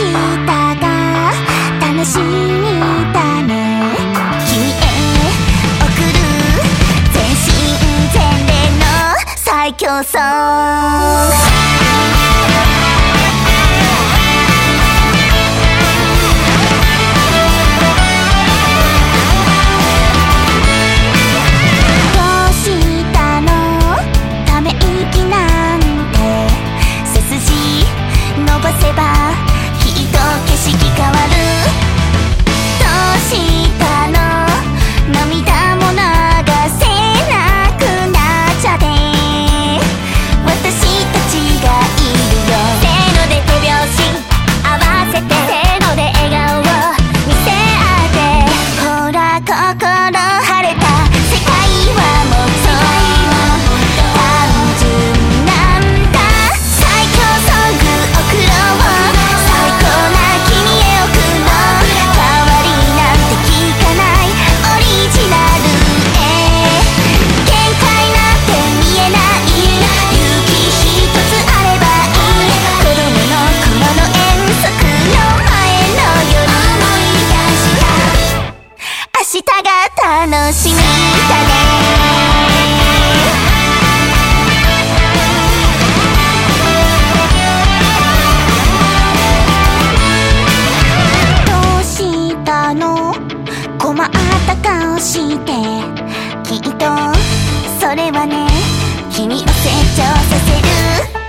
したか楽しみだね。君へ送る全身全霊の最強ソング明日が楽しみだね。どうしたの？困った顔してきっとそれはね君を成長させる。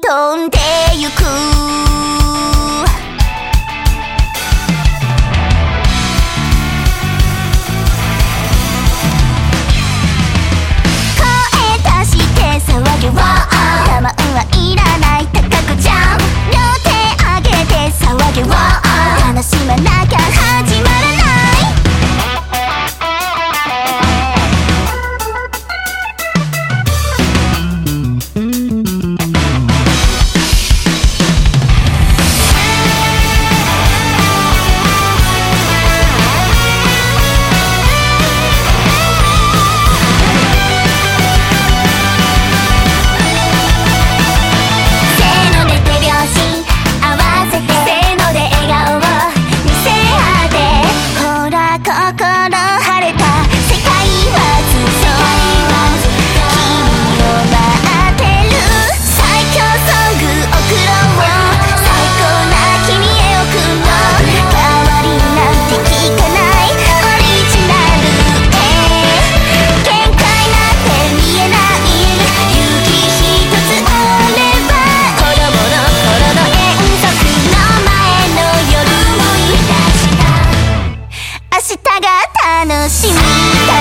飛んでゆく楽しみだ